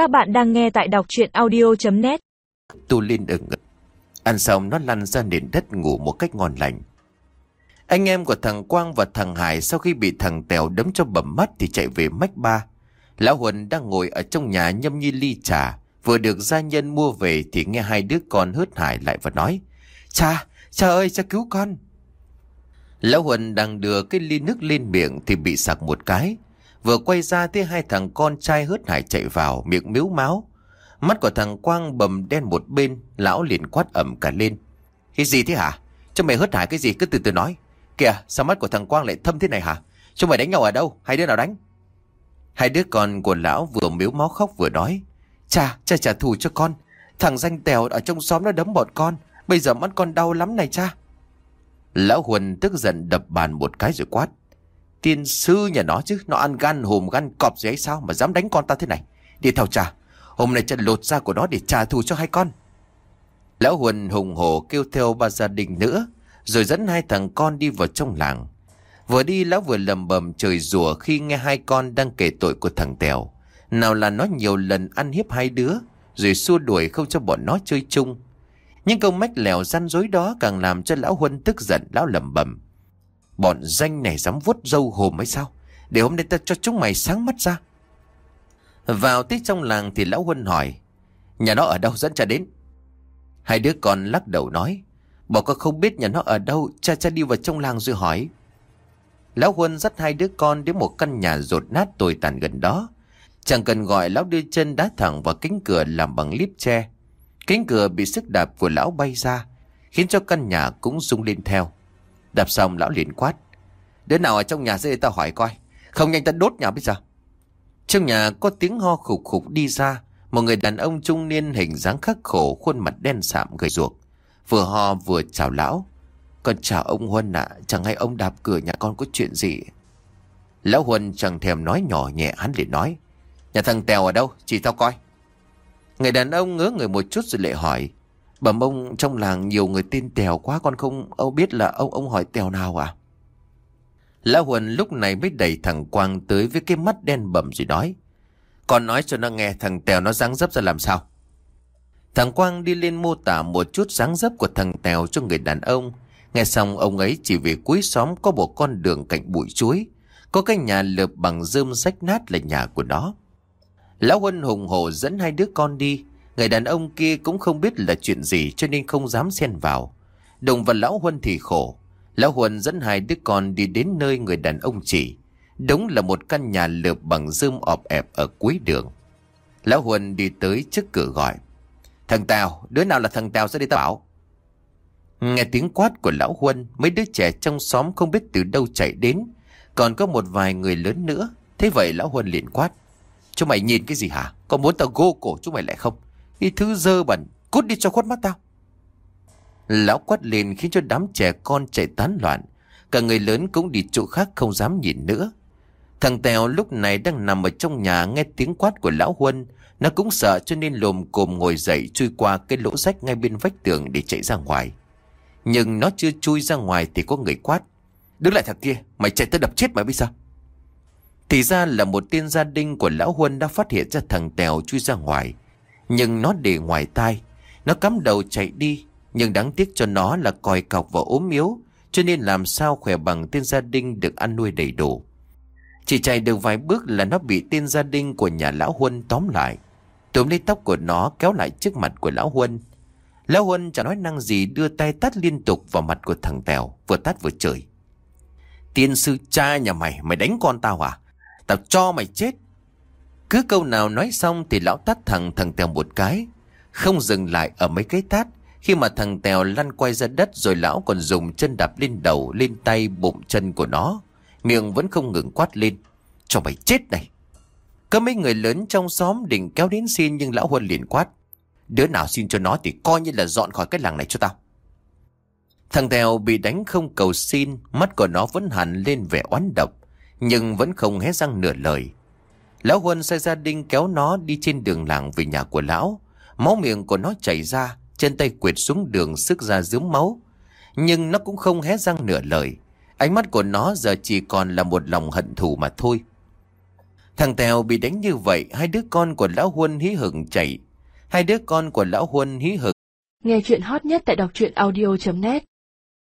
Các bạn đang nghe tại đọc chuyện audio.net Tu Linh ở ngực. Ăn xong nó lăn ra nền đất ngủ một cách ngon lành. Anh em của thằng Quang và thằng Hải sau khi bị thằng Tèo đấm cho bầm mắt thì chạy về mách ba. Lão Huân đang ngồi ở trong nhà nhâm nhi ly trà. Vừa được gia nhân mua về thì nghe hai đứa con hớt hải lại và nói. Cha, cha ơi, cha cứu con. Lão Huân đang đưa cái ly nước lên miệng thì bị sặc một cái. Vừa quay ra thấy hai thằng con trai hớt hải chạy vào miệng miếu máu. Mắt của thằng Quang bầm đen một bên, lão liền quát ẩm cả lên. Cái gì thế hả? Cho mày hớt hải cái gì cứ từ từ nói. Kìa, sao mắt của thằng Quang lại thâm thế này hả? Cho mày đánh nhau ở đâu? Hai đứa nào đánh? Hai đứa con của lão vừa miếu máu khóc vừa nói. Cha, cha trả thù cho con. Thằng danh tèo ở trong xóm nó đấm bọn con. Bây giờ mắt con đau lắm này cha. Lão Huân tức giận đập bàn một cái rồi quát. Tiên sư nhà nó chứ, nó ăn gan hùm gan cọp gì ấy sao mà dám đánh con ta thế này. Đi theo cha, hôm nay trận lột da của nó để trả thù cho hai con. Lão Huân hùng hổ kêu theo ba gia đình nữa, rồi dẫn hai thằng con đi vào trong làng. Vừa đi lão vừa lầm bầm trời rùa khi nghe hai con đang kể tội của thằng Tèo. Nào là nó nhiều lần ăn hiếp hai đứa, rồi xua đuổi không cho bọn nó chơi chung. những câu mách lèo răn dối đó càng làm cho lão Huân tức giận lão lầm bầm. Bọn danh này dám vuốt dâu hồm hay sao? Để hôm nay ta cho chúng mày sáng mắt ra. Vào tới trong làng thì lão Huân hỏi. Nhà nó ở đâu dẫn cha đến? Hai đứa con lắc đầu nói. Bỏ con không biết nhà nó ở đâu, cha cha đi vào trong làng rồi hỏi. Lão Huân dắt hai đứa con đến một căn nhà rột nát tồi tàn gần đó. Chẳng cần gọi lão đưa chân đá thẳng vào cánh cửa làm bằng liếp tre. Cánh cửa bị sức đạp của lão bay ra, khiến cho căn nhà cũng rung lên theo đập xong lão liền quát. Đứa nào ở trong nhà dây ta hỏi coi. Không nhanh ta đốt nhà bây giờ. Trong nhà có tiếng ho khục khục đi ra. Một người đàn ông trung niên hình dáng khắc khổ khuôn mặt đen sạm gầy ruột. Vừa ho vừa chào lão. Con chào ông Huân ạ, chẳng hay ông đạp cửa nhà con có chuyện gì. Lão Huân chẳng thèm nói nhỏ nhẹ hắn liền nói. Nhà thằng Tèo ở đâu? Chỉ tao coi. Người đàn ông ngớ người một chút rồi lại hỏi. Bẩm ông, trong làng nhiều người tin Tèo quá, con không, ông biết là ông ông hỏi Tèo nào à? Lão Huân lúc này mới đẩy thằng Quang tới với cái mắt đen bầm rồi nói. Con nói cho nó nghe, thằng Tèo nó dáng dấp ra làm sao? Thằng Quang đi lên mô tả một chút dáng dấp của thằng Tèo cho người đàn ông. Nghe xong, ông ấy chỉ về cuối xóm có một con đường cạnh bụi chuối. Có cái nhà lợp bằng rơm rách nát là nhà của nó. Lão Huân hùng hổ dẫn hai đứa con đi. Người đàn ông kia cũng không biết là chuyện gì cho nên không dám xen vào. Đồng và Lão Huân thì khổ. Lão Huân dẫn hai đứa con đi đến nơi người đàn ông chỉ. Đúng là một căn nhà lợp bằng rơm ọp ẹp ở cuối đường. Lão Huân đi tới trước cửa gọi. Thằng Tào, đứa nào là thằng Tào sẽ đi tao bảo. Nghe tiếng quát của Lão Huân, mấy đứa trẻ trong xóm không biết từ đâu chạy đến. Còn có một vài người lớn nữa. Thế vậy Lão Huân liền quát. Chúng mày nhìn cái gì hả? Có muốn tao gô cổ chúng mày lại không? Cái thứ dơ bẩn, cút đi cho khuất mắt tao. Lão quát lên khiến cho đám trẻ con chạy tán loạn. Cả người lớn cũng đi chỗ khác không dám nhìn nữa. Thằng Tèo lúc này đang nằm ở trong nhà nghe tiếng quát của Lão Huân. Nó cũng sợ cho nên lồm cồm ngồi dậy chui qua cái lỗ rách ngay bên vách tường để chạy ra ngoài. Nhưng nó chưa chui ra ngoài thì có người quát. Đứng lại thằng kia, mày chạy tới đập chết mày bây giờ. Thì ra là một tiên gia đình của Lão Huân đã phát hiện ra thằng Tèo chui ra ngoài. Nhưng nó để ngoài tai. Nó cắm đầu chạy đi. Nhưng đáng tiếc cho nó là còi cọc và ốm yếu. Cho nên làm sao khỏe bằng tiên gia đình được ăn nuôi đầy đủ. Chỉ chạy được vài bước là nó bị tiên gia đình của nhà Lão Huân tóm lại. Tốm lấy tóc của nó kéo lại trước mặt của Lão Huân. Lão Huân chẳng nói năng gì đưa tay tát liên tục vào mặt của thằng Tèo. Vừa tát vừa chửi. Tiên sư cha nhà mày, mày đánh con tao à? Tao cho mày chết. Cứ câu nào nói xong thì lão tát thằng thằng Tèo một cái. Không dừng lại ở mấy cái tát. Khi mà thằng Tèo lăn quay ra đất rồi lão còn dùng chân đạp lên đầu, lên tay, bụng chân của nó. Miệng vẫn không ngừng quát lên. Cho mày chết này. Có mấy người lớn trong xóm định kéo đến xin nhưng lão Huân liền quát. Đứa nào xin cho nó thì coi như là dọn khỏi cái làng này cho tao. Thằng Tèo bị đánh không cầu xin, mắt của nó vẫn hẳn lên vẻ oán độc, nhưng vẫn không hé răng nửa lời. Lão Huân sai gia đình kéo nó đi trên đường làng về nhà của lão. Máu miệng của nó chảy ra, chân tay quệt xuống đường sức ra dướng máu. Nhưng nó cũng không hé răng nửa lời. Ánh mắt của nó giờ chỉ còn là một lòng hận thù mà thôi. Thằng Tèo bị đánh như vậy, hai đứa con của Lão Huân hí hửng chạy. Hai đứa con của Lão Huân hí hửng. Nghe chuyện hot nhất tại đọc truyện audio.net